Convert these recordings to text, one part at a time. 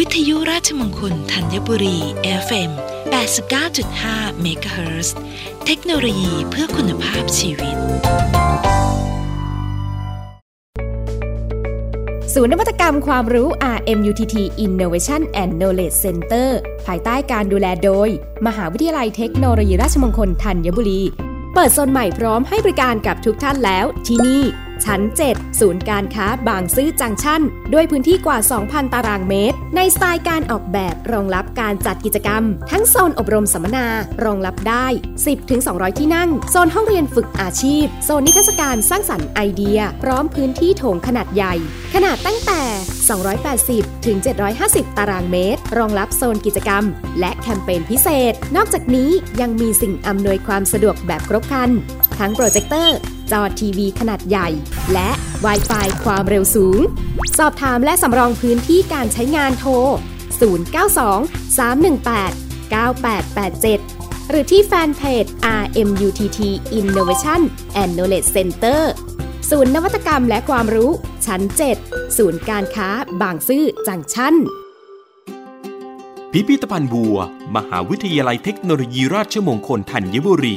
วิทยุราชมงคลธัญบุรี FM 89.5 MHz เทคโนโลยีเพื่อคุณภาพชีวิต ศูนย์นวัตกรรมความรู้ RMUTT Innovation and Knowledge Center ภายใต้การดูแลโดย มหาวิทยาลัยเทคโนโลยีราชมงคลธัญบุรี เปิดโซนใหม่พร้อมให้บริการกับทุกท่านแล้วที่นี่ชั้น 7 ศูนย์การค้าบางซื่อจังชั่น ด้วยพื้นที่กว่า 2,000 ตารางเมตร ในสไตล์การออกแบบรองรับการจัดกิจกรรม ทั้งโซนอบรมสัมมนารองรับได้ 10-200 ที่นั่ง โซนห้องเรียนฝึกอาชีพ โซนนิทรรศการสร้างสรรค์ไอเดีย พร้อมพื้นที่โถงขนาดใหญ่ ขนาดตั้งแต่ 280 ถึง 750 ตารางเมตร รองรับโซนกิจกรรม และแคมเปญพิเศษ นอกจากนี้ยังมีสิ่งอำนวยความสะดวกแบบครบครัน ทั้งโปรเจคเตอร์ จอทีวีขนาดใหญ่ และ w i ไฟความเร็วสูง สอบถามและสำรองพื้นที่การใช้งานโทร 092 318 9887 หรือที่แฟนเพจ RMUTT Innovation and Knowledge Center ศูนย์นวัตกรรมและความรู้ ชั้น 7 ศูนย์การค้าบางซื่อจังชั้น พิพิธภัณฑ์บัว มหาวิทยาลัยเทคโนโลยีราชมงคลธัญบุรี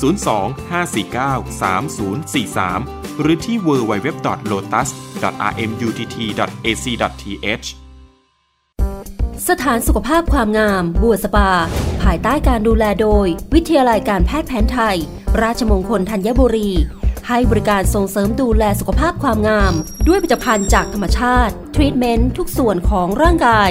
02-549-3043 หรือที่ www.lotus.rmutt.ac.th สถานสุขภาพความงาม บัวสปา ภายใต้การดูแลโดย วิทยาลัยการแพทย์แผนไทย ราชมงคลธัญบุรี ให้บริการส่งเสริมดูแลสุขภาพความงาม ด้วยผลิตภัณฑ์จากธรรมชาติ ทรีตเมนต์ทุกส่วนของร่างกาย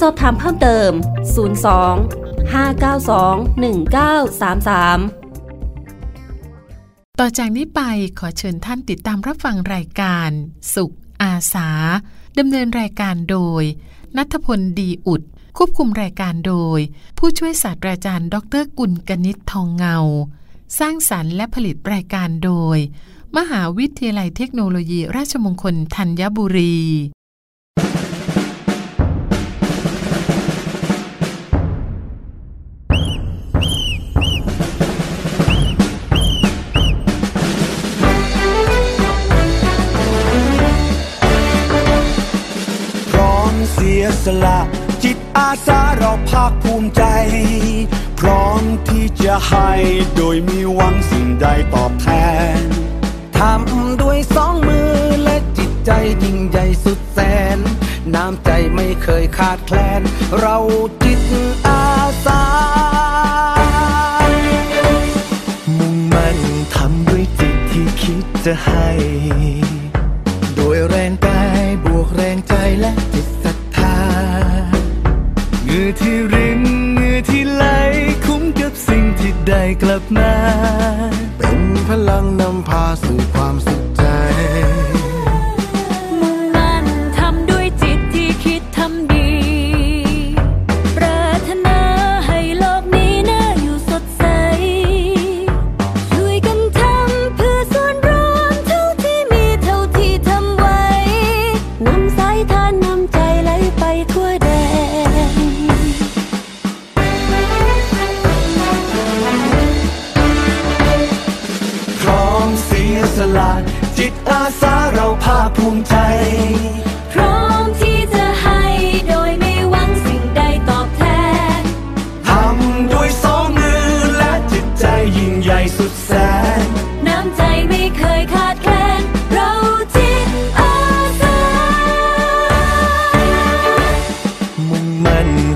สอบถามเพิ่มเติม 02 592 1933 ต่อจากนี้ไปขอเชิญท่านติดตามรับฟังรายการ สุขอาสาดำเนินรายการโดย นัทพลดีอุด ควบคุมรายการโดย ผู้ช่วยศาสตราจารย์ ดรกุลกนิษฐ์ทองเงา สร้างสรรค์และผลิตรายการโดย มหาวิทยาลัยเทคโนโลยีราชมงคลธัญบุรี ให้โดยมีหวังสิ่งใดตอบแทน ทำด้วยสองมือและจิตใจยิ่งใหญ่สุดแสน น้ำใจไม่เคยขาดแคลน เราจิตอาสา มุ่งมั่นทำด้วยจิตที่คิดจะให้ โดยแรงกายบวกแรงใจและจิตศรัทธาเงื่อที่รินเหงื่ ได้กลับมา เป็นพลังนำพาสู่ความสุข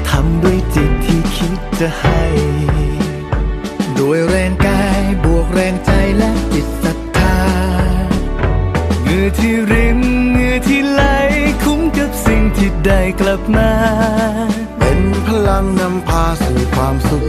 ทำด้วยจิตที่คิดจะให้ ด้วยแรงกายบวกแรงใจและจิตศรัทธาเงื่อที่ริมเงื่อที่ไหลคุ้มกับสิ่งที่ได้กลับมา เป็นพลังนำพาสู่ความสุข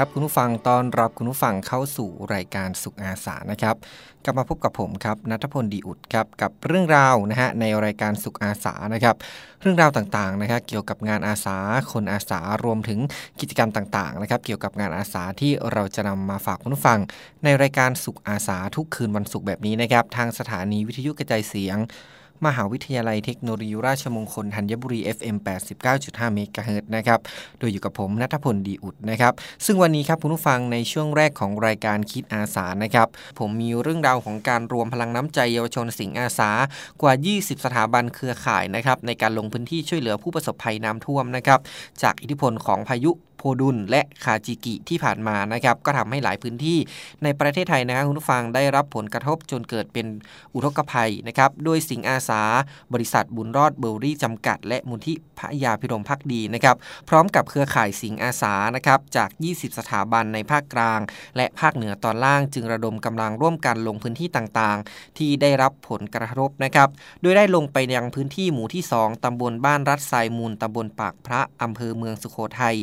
ครับคุณผู้ฟังตอนรับคุณผู้ฟังเข้าสู่รายการสุขอาสานะครับ กลับมาพบกับผมครับนัทพลดีอุดครับกับเรื่องราวนะฮะในรายการสุขอาสานะครับ เรื่องราวต่างๆนะครับเกี่ยวกับงานอาสาคนอาสารวมถึงกิจกรรมต่างๆนะครับ เกี่ยวกับงานอาสาที่เราจะนำมาฝากคุณผู้ฟัง ในรายการสุขอาสาทุกคืนวันศุกร์แบบนี้นะครับ ทางสถานีวิทยุกระจายเสียง มหาวิทยาลัยเทคโนโลยีราชมงคลธัญบุรี FM 89.5 เมกะเฮิรต์นะครับ โดยอยู่กับผมนัทพลดีอุดนะครับ ซึ่งวันนี้ครับคุณผู้ฟังในช่วงแรกของรายการคิดอาสานะครับ ผมมีเรื่องราวของการรวมพลังน้ำใจเยาวชนสิงห์อาสากว่า 20 สถาบันเครือข่ายนะครับในการลงพื้นที่ช่วยเหลือผู้ประสบภัยน้ำท่วมนะครับจากอิทธิพลของพายุ โพดุลและคาจิกิที่ผ่านมานะครับก็ทำให้หลายพื้นที่ในประเทศไทยนะครับคุณผู้ฟังได้รับผลกระทบจนเกิดเป็นอุทกภัยนะครับโดยสิงอาสา บริษัทบุญรอดเบอรี่จำกัด และมูลที่พระยาพิรมพักดีนะครับพร้อมกับเครือข่ายสิงอาสานะครับจาก 20 สถาบันในภาคกลาง และภาคเหนือตอนล่างจึงระดมกำลังร่วมกันลงพื้นที่ต่างๆ ที่ได้รับผลกระทบนะครับโดยได้ลงไปยังพื้นที่หมู่ที่ 2ตำบลบ้านรัฐทรายมูลตำบลปากพระอำเภอเมืองสุโขทัย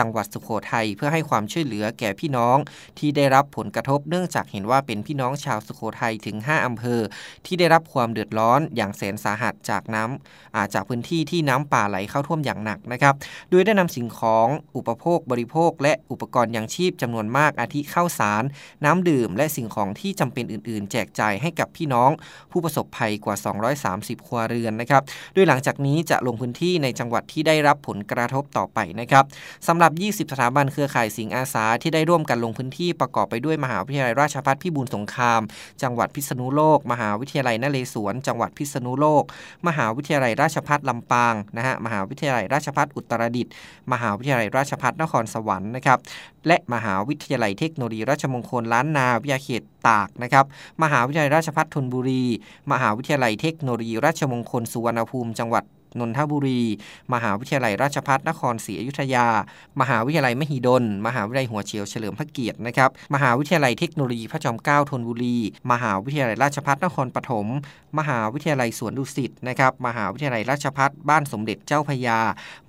จังหวัดสุโขทัยเพื่อให้ความช่วยเหลือแก่พี่น้อง ที่ได้รับผลกระทบเนื่องจากเห็นว่าเป็นพี่น้องชาวสุโขทัยถึง 5 อำเภอ ที่ได้รับความเดือดร้อนอย่างแสนสาหัสจากน้ำาจากพื้นที่ที่น้ำป่าไหลเข้าท่วมอย่างหนักนะครับ โดยได้นำสิ่งของอุปโภคบริโภค และอุปกรณ์ยังชีพจำนวนมากอาทิข้าวสาร น้ำดื่ม และสิ่งของที่จำเป็นอื่น ๆ แจกจ่ายให้กับพี่น้องผู้ประสบภัยกว่า 230 ครัวเรือนนะครับ โดยหลังจากนี้จะลงพื้นที่ในจังหวัดที่ได้รับผลกระทบต่อไปนะครับสำหรับ20 สถาบันเครือข่ายสิงอาสาที่ได้ร่วมกันลงพื้นที่ประกอบไปด้วยมหาวิทยาลัยราชภัฏพิบูลสงคราม จังหวัดพิษณุโลก มหาวิทยาลัยนเรศวร จังหวัดพิษณุโลก มหาวิทยาลัยราชภัฏลำปางนะฮะมหาวิทยาลัยราชภัฏอุตรดิตถ์มหาวิทยาลัยราชภัฏนครสวรรค์นะครับและมหาวิทยาลัยเทคโนโลยีราชมงคลล้านนาวิทยาเขตตากนะครับมหาวิทยาลัยราชภัฏธนบุรี มหาวิทยาลัยเทคโนโลยีราชมงคลสุวรรณภูมิจังหวัด นนทบุรี มหาวิทยาลัยราชภัฏนครศรีอยุธยา มหาวิทยาลัยมหิดล มหาวิทยาลัยหัวเฉียวเฉลิมพระเกียรตินะครับ มหาวิทยาลัยเทคโนโลยีพระจอมเกล้าธนบุรี มหาวิทยาลัยราชภัฏนครปฐม มหาวิทยาลัยสวนดุสิตนะครับ มหาวิทยาลัยราชภัฏบ้านสมเด็จเจ้าพระยา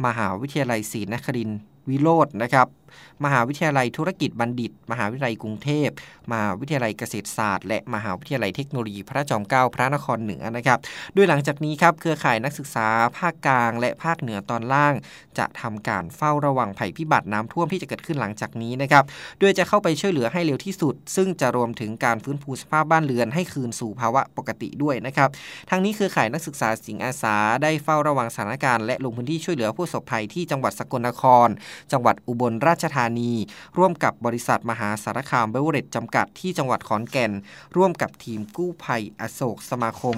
มหาวิทยาลัยศรีนครินทร์วิโรจน์นะครับ มหาวิทยาลัยธุรกิจบัณฑิต มหาวิทยาลัยกรุงเทพ มหาวิทยาลัยเกษตรศาสตร์ และมหาวิทยาลัยเทคโนโลยีพระจอมเกล้าพระนครเหนือนะครับ โดยหลังจากนี้ครับเครือข่ายนักศึกษาภาคกลาง และภาคเหนือตอนล่าง จะทำการเฝ้าระวังภัยพิบัติน้ำท่วมที่จะเกิดขึ้นหลังจากนี้นะครับ โดยจะเข้าไปช่วยเหลือให้เร็วที่สุด ซึ่งจะรวมถึงการฟื้นฟูสภาพบ้านเรือนให้คืนสู่ภาวะปกติด้วยนะครับทางนี้เครือข่ายนักศึกษาสิงห์อาสาได้เฝ้าระวังสถานการณ์และลงพื้นที่ช่วยเหลือผู้ประสบภัยที่จังหวัดสกลนคร จังหวัดอุบลราชชธานี ร่วมกับบริษัทมหาสารคามเบเวอเรจจำกัดที่จังหวัดขอนแก่น ร่วมกับทีมกู้ภัยอโศกสมาคม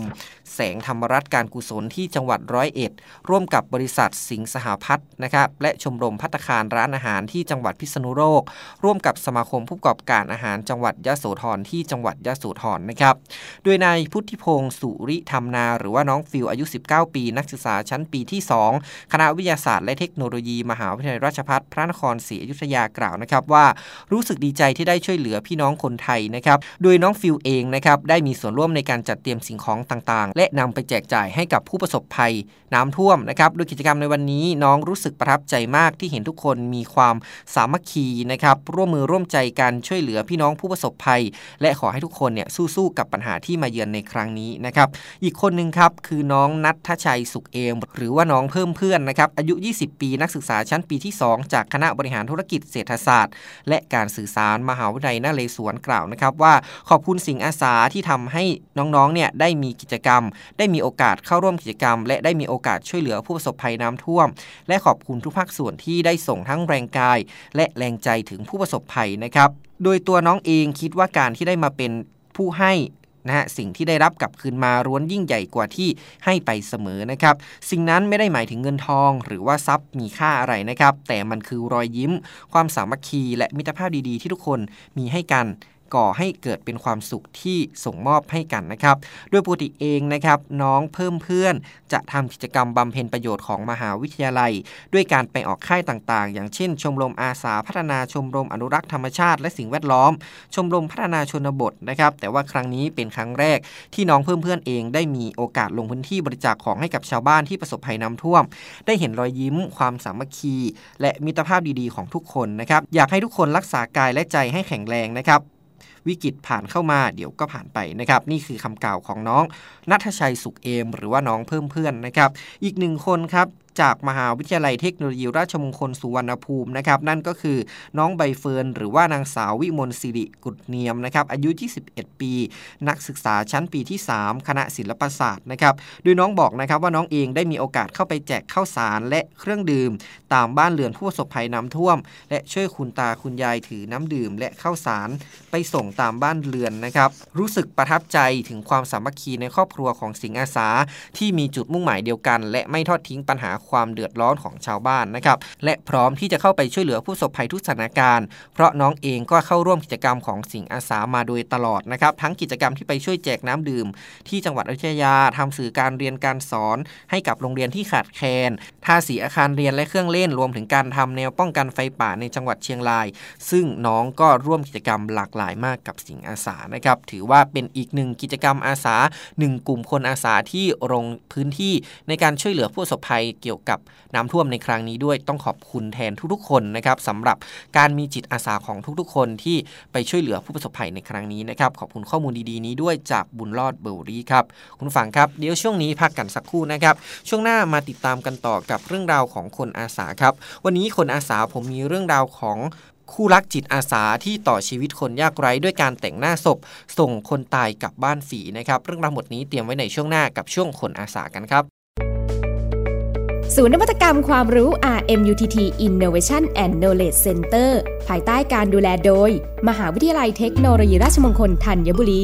แสงธรรมรัฐการกุศลที่จังหวัดร้อยเอ็ด ร่วมกับบริษัทสิงห์สหพัฒน์นะครับและชมรมพัตตาคารร้านอาหารที่จังหวัดพิษณุโลก ร่วมกับสมาคมผู้ประกอบการอาหารจังหวัดยะโสธรที่จังหวัดยะโสธรนะครับโดยนายพุทธิพงศ์สุริธรรมนา หรือว่าน้องฟิวอายุ 19 ปี นักศึกษาชั้นปีที่ 2 คณะวิทยาศาสตร์และเทคโนโลยี มหาวิทยาลัยราชภัฏพระนครศรีอยุธยากล่าวนะครับว่ารู้สึกดีใจที่ได้ช่วยเหลือพี่น้องคนไทยนะครับ โดยน้องฟิวเองนะครับได้มีส่วนร่วมในการจัดเตรียมสิ่งของต่างๆ และนำไปแจกจ่ายให้กับผู้ประสบภัยน้ำท่วมนะครับโดยกิจกรรมในวันนี้น้องรู้สึกประทับใจมากที่เห็นทุกคนมีความสามัคคีนะครับร่วมมือร่วมใจกันช่วยเหลือพี่น้องผู้ประสบภัย และขอให้ทุกคนเนี่ยสู้ๆกับปัญหาที่มาเยือนในครั้งนี้นะครับอีกคนหนึ่งครับคือน้องนัททชัยสุขเอม หรือว่าน้องเพิ่มเพื่อนนะครับอายุ 20 ปีนักศึกษาชั้นปีที่ 2 จากคณะบริหารธุรกิจเศรษฐศาสตร์ และการสื่อสารมหาวิทยาลัยนเรศวรกล่าวนะครับว่าขอบคุณสิ่งอาสาที่ทำให้น้องๆเนี่ยได้มีกิจกรรม ได้มีโอกาสเข้าร่วมกิจกรรม และได้มีโอกาสช่วยเหลือผู้ประสบภัยน้ำท่วม และขอบคุณทุกภาคส่วนที่ได้ส่งทั้งแรงกาย และแรงใจถึงผู้ประสบภัยนะครับ โดยตัวน้องเองคิดว่าการที่ได้มาเป็นผู้ให้ นะฮะสิ่งที่ได้รับกลับคืนมาร้วนยิ่งใหญ่กว่าที่ให้ไปเสมอนะครับสิ่งนั้นไม่ได้หมายถึงเงินทอง หรือว่าทรัพย์มีค่าอะไรนะครับ แต่มันคือรอยยิ้ม ความสามัคคี และมิตรภาพดีๆ ที่ทุกคนมีให้กัน ก่อให้เกิดเป็นความสุขที่ส่งมอบให้กันนะครับด้วยปกติเองนะครับน้องเพิ่มเพื่อน จะทำกิจกรรมบำเพ็ญประโยชน์ของมหาวิทยาลัย ด้วยการไปออกค่ายต่างๆ อย่างเช่น ชมรมอาสาพัฒนาชมรมอนุรักษ์ธรรมชาติ และสิ่งแวดล้อม ชมรมพัฒนาชนบทนะครับ แต่ว่าครั้งนี้เป็นครั้งแรกที่น้องเพิ่มเพื่อนเองได้มีโอกาสลงพื้นที่บริจาคของให้กับชาวบ้านที่ประสบภัยน้ำท่วม ได้เห็นรอยยิ้ม ความสามัคคี และมิตรภาพดีๆ ของทุกคนนะครับ อยากให้ทุกคนรักษากายและใจให้แข็งแรงนะครับ วิกฤตผ่านเข้ามาเดี๋ยวก็ผ่านไปนะครับ นี่คือคำกล่าวของน้องนัทชัยสุขเอม หรือว่าน้องเพิ่มเพื่อนนะครับ อีกหนึ่งคนครับ จากมหาวิทยาลัยเทคโนโลยีราชมงคลสุวรรณภูมินะครับนั่นก็คือน้องใบเฟิร์นหรือว่านางสาววิมลสิริกุฎเนียมนะครับอายุ 21 ปี นักศึกษาชั้นปีที่ 3 คณะศิลปศาสตร์นะครับโดยน้องบอกนะครับว่าน้องเองได้มีโอกาสเข้าไปแจกข้าวสารและเครื่องดื่ม ตามบ้านเรือนผู้ประสบภัยน้ำท่วม และช่วยคุณตาคุณยายถือน้ำดื่ม และข้าวสารไปส่งตามบ้านเรือนนะครับรู้สึกประทับใจถึงความสามัคคีในครอบครัวของสิงห์อาสา ที่มีจุดมุ่งหมายเดียวกัน และไม่ทอดทิ้งปัญหาความเดือดร้อนของชาวบ้านนะครับและพร้อมที่จะเข้าไปช่วยเหลือผู้ประสบภัยทุกสถานการณ์ เพราะน้องเองก็เข้าร่วมกิจกรรมของสิงอาสามาโดยตลอดนะครับทั้งกิจกรรมที่ไปช่วยแจกน้ำดื่ม ที่จังหวัดอยุธยาทำสื่อการเรียนการสอน ให้กับโรงเรียนที่ขาดแคลนทาสีอาคารเรียนและเครื่องเล่นรวมถึงการทำแนวป้องกันไฟป่าในจังหวัดเชียงราย ซึ่งน้องก็ร่วมกิจกรรมหลากหลายมากกับสิงอาสานะครับถือว่าเป็นอีกหนึ่งกิจกรรมอาสาหนึ่งกลุ่มคนอาสาที่ลงพื้นที่ในการช่วยเหลือผู้ประสบภัยเกี่ยวกับน้ำท่วมในครั้งนี้ด้วยต้องขอบคุณแทนทุกๆ คนนะครับสำหรับการมีจิตอาสาของทุกๆ คนที่ไปช่วยเหลือผู้ประสบภัยในครั้งนี้นะครับขอบคุณข้อมูลดีๆนี้ด้วยจากบุญรอดเบลรี่ครับคุณฟังครับเดี๋ยวช่วงนี้พักกันสักครู่นะครับช่วงหน้ามาติดตามกันต่อกับเรื่องราวของคนอาสาครับวันนี้คนอาสาผมมีเรื่องราวของคู่รักจิตอาสาที่ต่อชีวิตคนยากไร้ด้วยการแต่งหน้าศพ ส่งคนตายกลับบ้านฝีนะครับ เรื่องราวหมดนี้เตรียมไว้ในช่วงหน้ากับช่วงคนอาสากันครับ ศูนย์นวัตกรรมความรู้ RMUTT Innovation and Knowledge Center ภายใต้การดูแลโดย มหาวิทยาลัยเทคโนโลยีราชมงคลธัญบุรี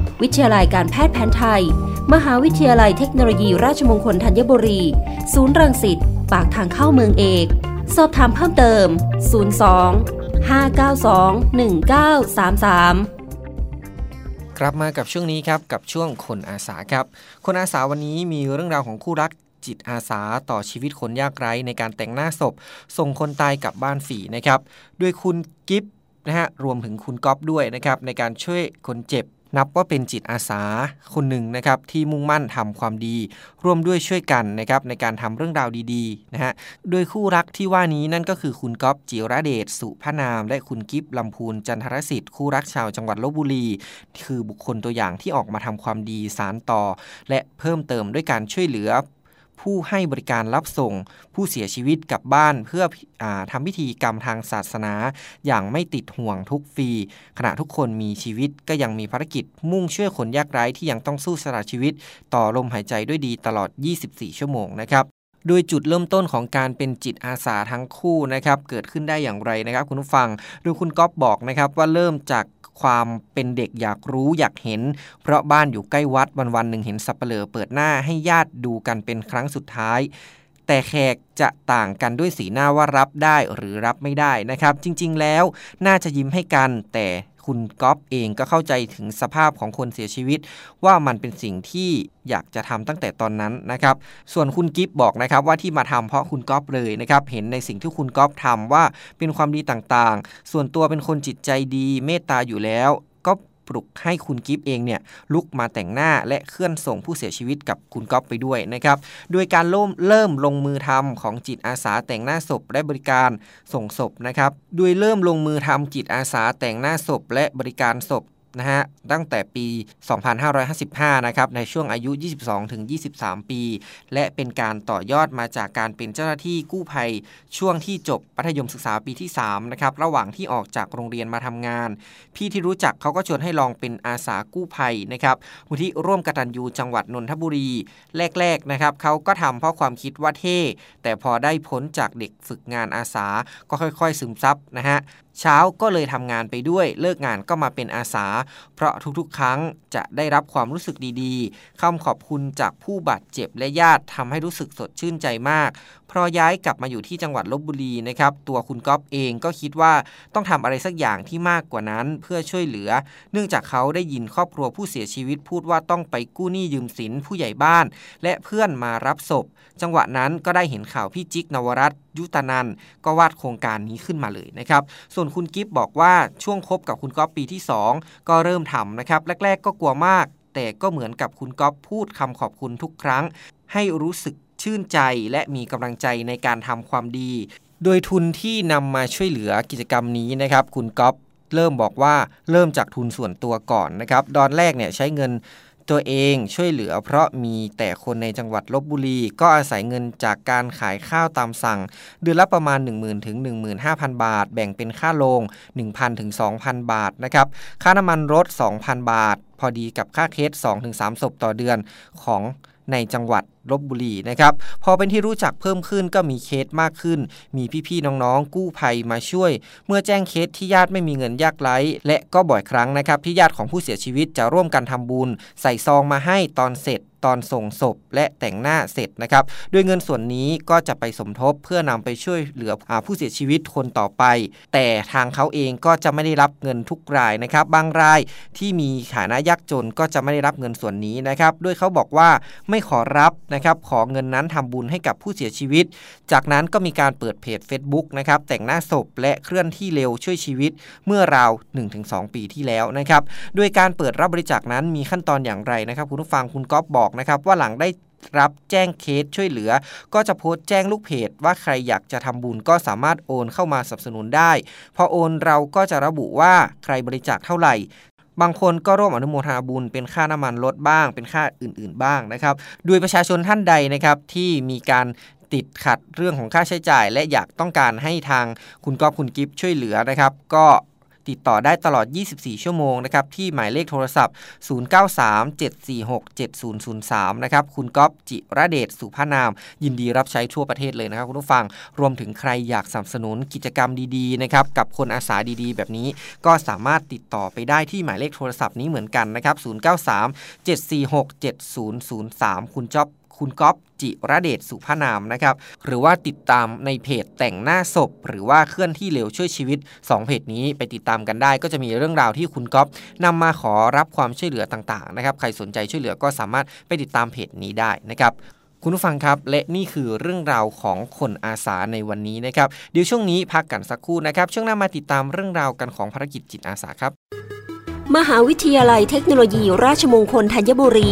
วิทยาลัยการแพทย์แผนไทย มหาวิทยาลัยเทคโนโลยีราชมงคลธัญบุรี ศูนย์รังสิต ปากทางเข้าเมืองเอก สอบถามเพิ่มเติม 02 592 1933กลับมากับช่วงนี้ครับกับช่วงคนอาสาครับ คนอาสาวันนี้มีเรื่องราวของคู่รักจิตอาสาต่อชีวิตคนยากไร้ในการแต่งหน้าศพ ส่งคนตายกลับบ้านฝีนะครับ ด้วยคุณกิฟนะฮะรวมถึงคุณก๊อฟด้วยนะครับในการช่วยคนเจ็บ นับว่าเป็นจิตอาสาคนหนึ่งนะครับที่มุ่งมั่นทำความดี ร่วมด้วยช่วยกันนะครับในการทำเรื่องราวดีๆนะฮะโดยคู่รักที่ว่านี้นั่นก็คือคุณก๊อฟจิระเดชสุพนาม และคุณกิฟลำพูนจันทรสิทธิ์คู่รักชาวจังหวัดลบบุรี คือบุคคลตัวอย่างที่ออกมาทำความดีสารต่อ และเพิ่มเติมด้วยการช่วยเหลือ ผู้ให้บริการรับส่ง ผู้เสียชีวิตกลับบ้านเพื่ออทำพิธีกรรมทางศาสนา อย่างไม่ติดห่วงทุกฟี ขณะทุกคนมีชีวิตก็ยังมีภารกิจมุ่งช่วยคนยากไร้ที่ยังต้องสู้สละชีวิต ต่อลมหายใจด้วยดีตลอด 24 ชั่วโมงนะครับโดยจุดเริ่มต้นของการเป็นจิตอาสาทั้งคู่นะครับเกิดขึ้นได้อย่างไรนะครับ คุณผู้ฟังโดยคุณก๊อฟบอกนะครับว่าเริ่มจาก ความเป็นเด็กอยากรู้อยากเห็น เพราะบ้านอยู่ใกล้วัดวันวันหนึ่งเห็นสับเปลือเปิดหน้าให้ญาติดูกันเป็นครั้งสุดท้ายแต่แขกจะต่างกันด้วยสีหน้าว่ารับได้หรือรับไม่ได้นะครับ จริง ๆ แล้วน่าจะยิ้มให้กันแต่ คุณก๊อฟเองก็เข้าใจถึงสภาพของคนเสียชีวิต ว่ามันเป็นสิ่งที่อยากจะทำตั้งแต่ตอนนั้นนะครับ ส่วนคุณกิฟบอกนะครับว่าที่มาทำเพราะคุณก๊อฟเลยนะครับเห็นในสิ่งที่คุณก๊อฟทำว่าเป็นความดีต่างๆ ส่วนตัวเป็นคนจิตใจดีเมตตาอยู่แล้ว ปลุกให้คุณกิฟเองเนี่ยลุกมาแต่งหน้าและเคลื่อนส่งผู้เสียชีวิตกับคุณก๊อฟไปด้วยนะครับโดยการเริ่มเริ่มลงมือทำของจิตอาสาแต่งหน้าศพและบริการส่งศพนะครับโดยเริ่มลงมือทำจิตอาสาแต่งหน้าศพและบริการศพ นะฮะตั้งแต่ปี 2555 นะครับในช่วงอายุ 22-23 ปี และเป็นการต่อยอดมาจากการเป็นเจ้าหน้าที่กู้ภัย ช่วงที่จบมัธยมศึกษาปีที่ 3 นะครับ ระหว่างที่ออกจากโรงเรียนมาทำงาน พี่ที่รู้จักเขาก็ชวนให้ลองเป็นอาสากู้ภัยนะครับมูลที่ร่วมกตัญญูจังหวัดนนทบุรี แรกๆนะครับเขาก็ทำเพราะความคิดว่าเท่ แต่พอได้พ้นจากเด็กฝึกงานอาสาก็ค่อยๆ ซึมซับนะฮะเช้าก็เลยทำงานไปด้วยเลิกงานก็มาเป็นอาสา เพราะทุกๆ ครั้งจะได้รับความรู้สึกดีๆคำขอบคุณจากผู้บาดเจ็บและญาติทำให้รู้สึกสดชื่นใจมากพอย้ายกลับมาอยู่ที่จังหวัดลบบุรีนะครับ ตัวคุณก๊อฟเองก็คิดว่าต้องทำอะไรสักอย่างที่มากกว่านั้นเพื่อช่วยเหลือ เนื่องจากเขาได้ยินครอบครัวผู้เสียชีวิตพูดว่าต้องไปกู้หนี้ยืมสินผู้ใหญ่บ้าน และเพื่อนมารับศพ จังหวะนั้นก็ได้เห็นข่าวพี่จิ๊กนวรัตน์ยุตนันก็วาดโครงการนี้ขึ้นมาเลยนะครับ ส่วนคุณกิฟบอกว่าช่วงคบกับคุณก๊อฟปีที่ 2 ก็เริ่มทำนะครับ แรก ๆ ก็กลัวมาก แต่ก็เหมือนกับคุณก๊อฟพูดคำขอบคุณทุกครั้ง ให้รู้สึกชื่นใจและมีกำลังใจในการทำความดี โดยทุนที่นำมาช่วยเหลือกิจกรรมนี้นะครับ คุณก๊อฟเริ่มบอกว่าเริ่มจากทุนส่วนตัวก่อนนะครับตอนแรกเนี่ยใช้เงิน ตัวเองช่วยเหลือเพราะมีแต่คนในจังหวัดลบบุรี ก็อาศัยเงินจากการขายข้าวตามสั่ง เดือนละประมาณ 1 0,000ถึง15,000 บาท แบ่งเป็นค่าโรง1,000ถึง2,000 บาทนะครับค่าน้ำมันรถ 2,000 บาท พอดีกับค่าเคส2-3ศพต่อเดือนของในจังหวัดลพบุรีนะครับพอเป็นที่รู้จักเพิ่มขึ้นก็มีเคสมากขึ้น มีพี่ๆน้องๆ กู้ภัยมาช่วย เมื่อแจ้งเคสที่ญาติไม่มีเงินยากไร้และก็บ่อยครั้งนะครับที่ญาติของผู้เสียชีวิตจะร่วมกันทำบุญ ใส่ซองมาให้ตอนเสร็จตอนส่งศพและแต่งหน้าเสร็จนะครับด้วยเงินส่วนนี้ก็จะไปสมทบเพื่อนำไปช่วยเหลือผู้เสียชีวิตคนต่อไป แต่ทางเขาเองก็จะไม่ได้รับเงินทุกรายนะครับ บางรายที่มีฐานะยากจนก็จะไม่ได้รับเงินส่วนนี้นะครับด้วยเขาบอกว่าไม่ขอรับนะครับขอเงินนั้นทำบุญให้กับผู้เสียชีวิต จากนั้นก็มีการเปิดเพจ Facebook นะครับแต่งหน้าศพและเคลื่อนที่เร็วช่วยชีวิตเมื่อราว 1-2 ปีที่แล้วนะครับด้วยการเปิดรับบริจาคนั้นมีขั้นตอนอย่างไรนะครับ คุณผู้ฟังคุณก๊อฟบอกนะครับว่าหลังได้รับแจ้งเคสช่วยเหลือ ก็จะโพสต์แจ้งลูกเพจ ว่าใครอยากจะทำบุญก็สามารถโอนเข้ามาสนับสนุนได้ พอโอนเราก็จะระบุว่าใครบริจาคเท่าไหร่ บางคนก็ร่วมอนุโมทนาบุญเป็นค่าน้ำมันลดบ้าง เป็นค่าอื่น ๆบ้างนะครับ โดยประชาชนท่านใดนะครับที่มีการติดขัดเรื่องของค่าใช้จ่าย และอยากต้องการให้ทางคุณกอบคุณกิฟช่วยเหลือนะครับ ก็ ติดต่อได้ตลอด 24 ชั่วโมงนะครับที่หมายเลขโทรศัพท์ 0937467003 นะครับคุณก๊อฟจิระเดชสุภานาม ยินดีรับใช้ทั่วประเทศเลยนะครับคุณผู้ฟังรวมถึงใครอยากสนับสนุนกิจกรรมดีๆนะครับกับคนอาสาดีๆ แบบนี้ ก็สามารถติดต่อไปได้ที่หมายเลขโทรศัพท์นี้เหมือนกันนะครับ0937467003 คุณจ๊อบ คุณก๊อฟจิระเดชสุภนามนะครับ หรือว่าติดตามในเพจแต่งหน้าศพ หรือว่าเคลื่อนที่เร็วช่วยชีวิต 2 เพจนี้ไปติดตามกันได้ ก็จะมีเรื่องราวที่คุณก๊อฟนำมาขอรับความช่วยเหลือต่างๆนะครับใครสนใจช่วยเหลือก็สามารถไปติดตามเพจนี้ได้นะครับคุณผู้ฟังครับ และนี่คือเรื่องราวของคนอาสาในวันนี้นะครับ เดี๋ยวช่วงนี้พักกันสักครู่นะครับ ช่วงหน้ามาติดตามเรื่องราวกันของภารกิจจิตอาสาครับ มหาวิทยาลัยเทคโนโลยี ราชมงคลธัญบุรี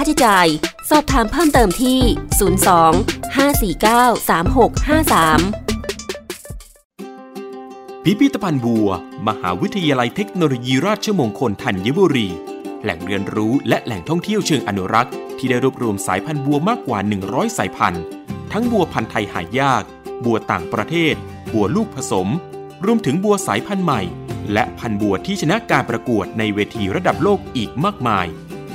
าใช้จ่าย สอบถามเพิ่มเติมที่ 02 549 3653 พิพิธภัณฑ์บัว มหาวิทยาลัยเทคโนโลยีราชมงคลธัญบุรี แหล่งเรียนรู้และแหล่งท่องเที่ยวเชิงอนุรักษ์ ที่ได้รวบรวมสายพันธุ์บัวมากกว่า 100 สายพันธุ์ ทั้งบัวพันธุ์ไทยหายาก บัวต่างประเทศ บัวลูกผสม รวมถึงบัวสายพันธุ์ใหม่ และพันธุ์บัวที่ชนะการประกวดในเวทีระดับโลกอีกมากมาย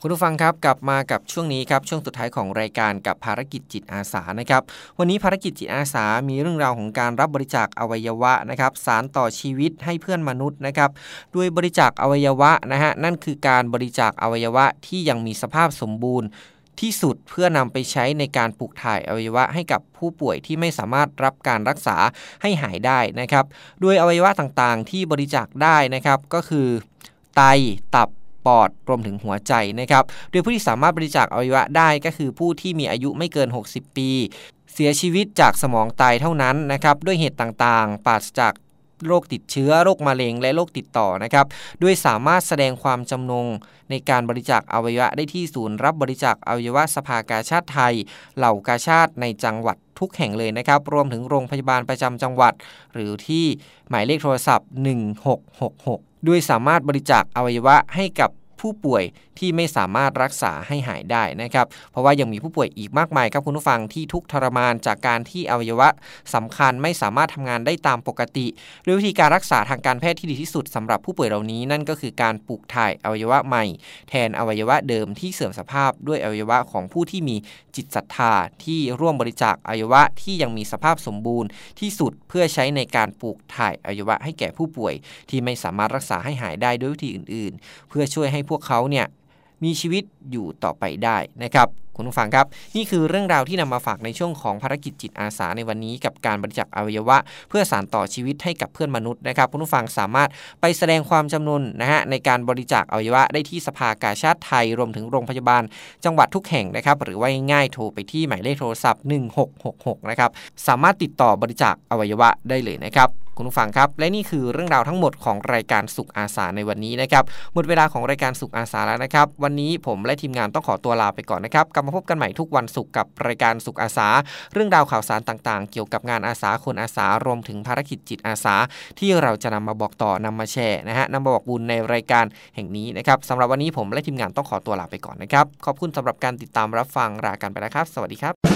คุณผู้ฟังครับกลับมากับช่วงนี้ครับช่วงสุดท้ายของรายการกับภารกิจจิตอาสานะครับวันนี้ภารกิจจิตอาสามีเรื่องราวของการรับบริจาคอวัยวะนะครับสารต่อชีวิตให้เพื่อนมนุษย์นะครับด้วยบริจาคอวัยวะนะฮะนั่นคือการบริจาคอวัยวะที่ยังมีสภาพสมบูรณ์ที่สุดเพื่อนำไปใช้ในการปลูกถ่ายอวัยวะให้กับผู้ป่วยที่ไม่สามารถรับการรักษาให้หายได้นะครับ ด้วยอวัยวะต่างๆ ที่บริจาคได้นะครับ ก็คือ ไต ตับ ปอดรวมถึงหัวใจนะครับ โดยผู้ที่สามารถบริจาคอวัยวะได้ก็คือผู้ที่มีอายุไม่เกิน 60 ปี เสียชีวิตจากสมองตายเท่านั้นนะครับด้วยเหตุต่างๆปราศจากโรคติดเชื้อโรคมะเร็งและโรคติดต่อนะครับด้วยสามารถแสดงความจำนงในการบริจาคอวัยวะได้ที่ศูนย์รับบริจาคอวัยวะสภากาชาติไทย เหล่ากาชาติในจังหวัดทุกแห่งเลยนะครับ รวมถึงโรงพยาบาลประจำจังหวัด หรือที่หมายเลขโทรศัพท์ 1666 ด้วยสามารถบริจาคอวัยวะให้กับ ผู้ป่วยที่ไม่สามารถรักษาให้หายได้นะครับ เพราะว่ายังมีผู้ป่วยอีกมากมายครับคุณผู้ฟังที่ทุกทรมานจากการที่อวัยวะสำคัญไม่สามารถทำงานได้ตามปกติโดยวิธีการรักษาทางการแพทย์ที่ดีที่สุดสำหรับผู้ป่วยเหล่านี้นั่นก็คือการปลูกถ่ายอวัยวะใหม่ แทนอวัยวะเดิมที่เสื่อมสภาพด้วยอวัยวะของผู้ที่มีจิตศรัทธาที่ร่วมบริจาคอวัยวะที่ยังมีสภาพสมบูรณ์ที่สุดเพื่อใช้ในการปลูกถ่ายอวัยวะให้แก่ผู้ป่วย ที่ไม่สามารถรักษาให้หายได้ด้วยวิธีอื่น ๆ เพื่อช่วยให้พวกเขาเนี่ยมีชีวิตอยู่ต่อไปได้นะครับคุณผู้ฟังครับ นี่คือเรื่องราวที่นำมาฝากในช่วงของภารกิจจิตอาสาในวันนี้ กับการบริจาคอวัยวะ เพื่อสานต่อชีวิตให้กับเพื่อนมนุษย์นะครับคุณผู้ฟังสามารถไปแสดงความจำนวนนะฮะในการบริจาคอวัยวะได้ที่สภากาชาติไทยรวมถึงโรงพยาบาล จังหวัดทุกแห่งนะครับหรือว่าง่ายๆโทรไปที่หมายเลขโทรศัพท์ 1666นะครับสามารถติดต่อบริจาคอวัยวะได้เลยนะครับ คุณผู้ฟังครับ และนี่คือเรื่องราวทั้งหมดของรายการสุขอาสาในวันนี้นะครับ หมดเวลาของรายการสุขอาสาแล้วนะครับ วันนี้ผมและทีมงานต้องขอตัวลาไปก่อนนะครับ กลับมาพบกันใหม่ทุกวันศุกร์กับรายการสุขอาสา เรื่องราวข่าวสารต่างๆ เกี่ยวกับงานอาสาคนอาสารวมถึงภารกิจจิตอาสา ที่เราจะนำมาบอกต่อนำมาแชร์นะฮะนำมาบอกบุญในรายการแห่งนี้นะครับสำหรับวันนี้ผมและทีมงานต้องขอตัวลาไปก่อนนะครับ ขอบคุณสำหรับการติดตามรับฟังรายการไปแล้วครับ สวัสดีครับ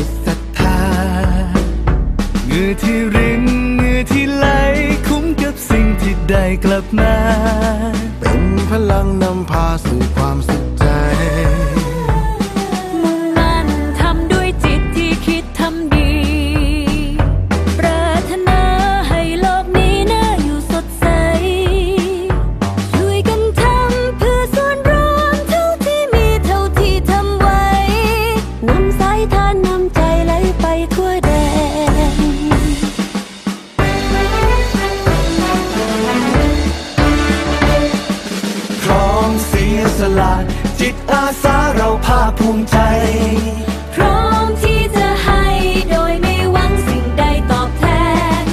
ิต อที่รินมือที่ไหล คุ้มกับสิ่งที่ได้กลับมา เป็นพลังนำ สียสละจิตอาสาเราภาคภูมิใจ พร้อมที่จะให้โดยไม่หวังสิ่งใดตอบแทน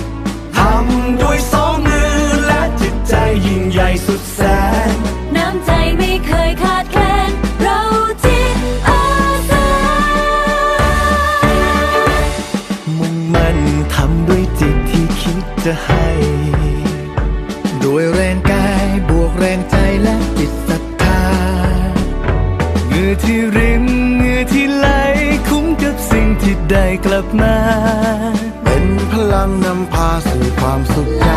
ทำด้วยสองมือและจิตใจยิ่งใหญ่สุดแสน น้ำใจไม่เคยขาดแคลน เราจิตอาสา มุ่งมั่นทำด้วยจิตที่คิดจะให้ ที่ริมเหงื่อที่ไหลคุ้มกับสิ่งที่ได้กลับมา เป็นพลังนำพาสู่ความสุขใจ